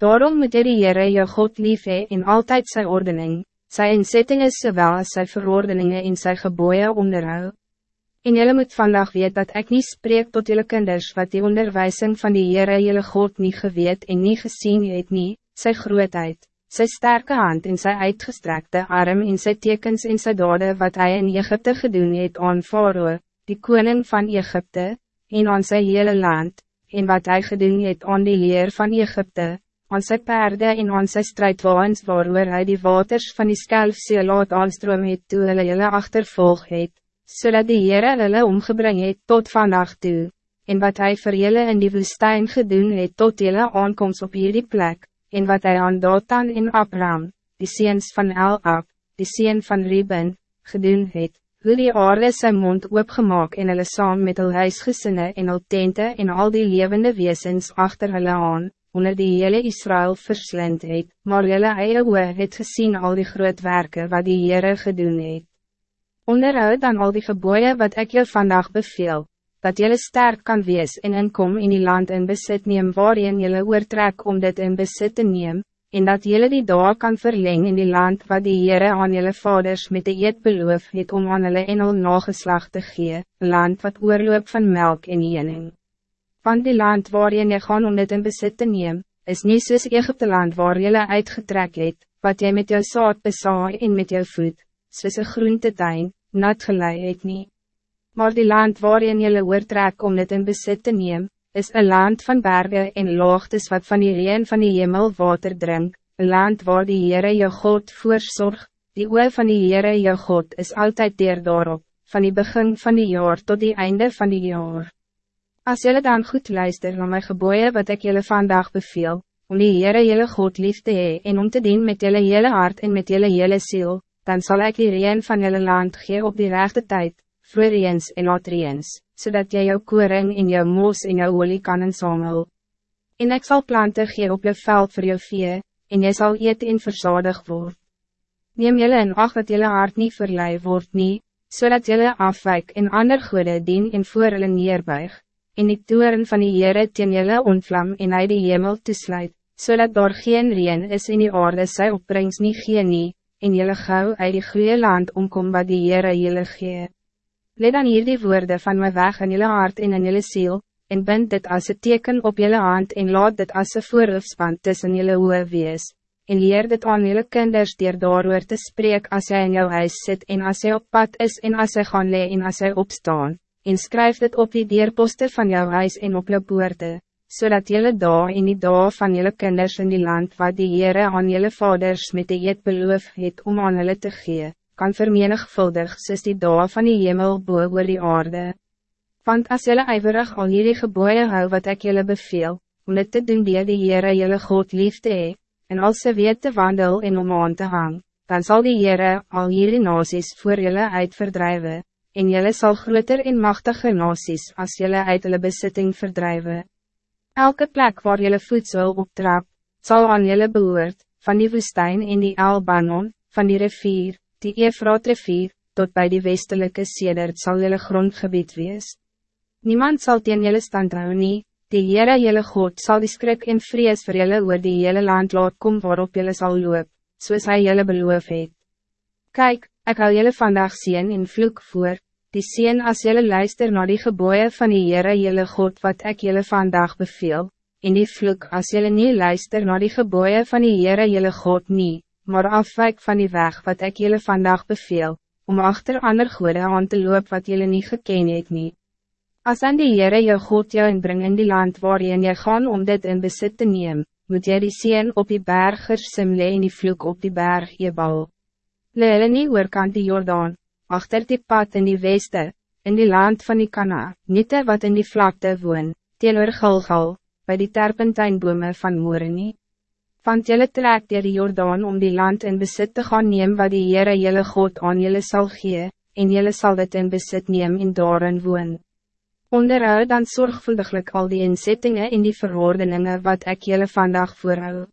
Daarom moet die Heere jou God lief hee en altijd sy ordening, sy inzetting is sowel as sy verordeningen en sy geboeie onderhou. En jullie moet vandaag weet dat ik niet spreek tot jullie kinders wat die onderwijzing van die Heere jullie God niet geweet en niet gezien het nie, sy grootheid, sy sterke hand en sy uitgestrekte arm en sy tekens en sy dade wat hij in Egypte gedoen het aan Faroe, die koning van Egypte, en aan sy hele land, en wat hij gedoen het aan die leer van Egypte, aan sy perde en aan sy strijdwaans waarover hy die waters van die skelfsee laat aanstroom het toe hulle jylle achtervolg het, zodat so die Heere hulle omgebring het tot vandaag toe, en wat hij vir julle in die woestijn gedoen het tot julle aankomst op hierdie plek, en wat hij aan Datan en Abram, die seens van El-Ab, die seen van Reuben, gedoen het, hoe die aarde sy mond oopgemaak en hulle saam met hul huisgesinne en hul tente en al die levende wezens achter hulle aan, onder die hele Israël verslind het, maar julle eie oor het gezien al die groot werken wat die Heere gedoen het. Onderhoud dan al die geboeien wat ik je vandaag beveel, dat jullie sterk kan wees en inkom in die land in besit neem waarin jullie oortrek om dit in besit te neem, en dat jullie die dag kan verlengen in die land wat die Heere aan jullie vaders met de eet beloof het om aan hulle en al nageslag te gee, land wat oorloop van melk en jening. Van die land waarin je gaan om dit in besit te neem, is niet soos Egypte land waar jullie uitgetrek het, wat jy met jou saad besaai en met jou voet, soos een groentetuin, nat gelei het nie. Maar die land waarin jylle oortrek om dit in besit te neem, is een land van bergen en loogtes wat van die reen van die hemel water drink, een land waar die Heere jou God voorzorg, die oor van die Heere jou God is altijd deer daarop, van die begin van die jaar tot die einde van die jaar. Als jullie dan goed luister naar mijn geboeien wat ik jullie vandaag beveel, om die Heere jullie God lief te hee en om te dien met jullie hele hart en met jullie hele ziel, dan zal ik die reen van jullie land gee op die rechte tijd, vroereens en latereens, zodat jij jouw koring in jouw moos en jouw olie kan inzamel. En ik zal planten gee op je veld voor jou vee, en jy zal eet en verzadig word. Neem jullie in acht dat jullie hart niet verlei wordt nie, zodat jullie afwijk en ander goede dien en voor hulle neerbuig, en die toeren van die Heere teen jullie ontvlam en hy die hemel toesluit, zodat daar geen reen is in die aarde sy opbrengs nie gee nie, en jylle gauw uit die goeie land omkom wat die Heere jylle gee. Let dan hier die woorden van my weg in jylle hart en in jylle ziel, en bind dit als een teken op jylle hand en laat dit als een voorhoofsband tussen jylle oe wees, en leer dit aan jylle kinders dier daarover te spreek als jy in jou huis zit en als jy op pad is en als jy gaan lee en als jy opstaan, en skryf dit op die deurposte van jou huis en op jou boorde zodat so jullie daar in die dag van jullie kinders in die land wat die Heere aan jullie vaders met die eet beloof het om aan hulle te gee, kan vermenigvuldig soos die dag van die hemel boe oor die aarde. Want als jullie ijverig al jullie geboeien hou wat ik jullie beveel, om dit te doen die die Heere jullie God liefde hee, en als ze weet te wandel en om aan te hang, dan zal die Heere al jullie nasies voor jullie uitverdrijven, en jullie zal groter en machtiger nasies als jullie uit hulle besitting verdrijven. Elke plek waar jelle voedsel optrap, zal aan jelle behoort, van die woestijn in die Albanon, van die rivier, die Efraat rivier, tot bij die westelijke sedert zal jelle grondgebied wees. Niemand zal teen jelle stand hou nie, die Heere jelle God zal die skrik en vrees vir jelle oor die hele land laat kom waarop jelle zal loop, soos hy jelle beloof het. Kijk, ik hou jelle vandaag zien in vloek voor, die sien as jylle luister naar die geboeien van die Heere jylle God wat ik jylle vandaag beveel, en die vloek as jylle nie luister naar die geboeien van die Heere jylle God nie, maar afwijk van die weg wat ik jylle vandaag beveel, om achter ander goede aan te loop wat jylle nie geken het nie. As aan die Heere jou God jou inbring in die land waarin jy gaan om dit in besit te neem, moet jy die sien op die bergers simle en die vloek op die berg Ebal. Le hulle nie oorkant die Jordaan, achter die pad in die weste, in die land van die Kana, niet wat in die vlakte woon, teenoor Gilgal, bij die terpentijnbome van Moreni. Want jylle trek dier die Jordaan om die land in besit te gaan neem wat die Heere jylle God aan jylle sal gee, en jylle sal dit in besit neem en daarin woon. Onderhoud dan zorgvuldiglijk al die inzettingen in die verordeningen wat ik jylle vandaag voorhoud.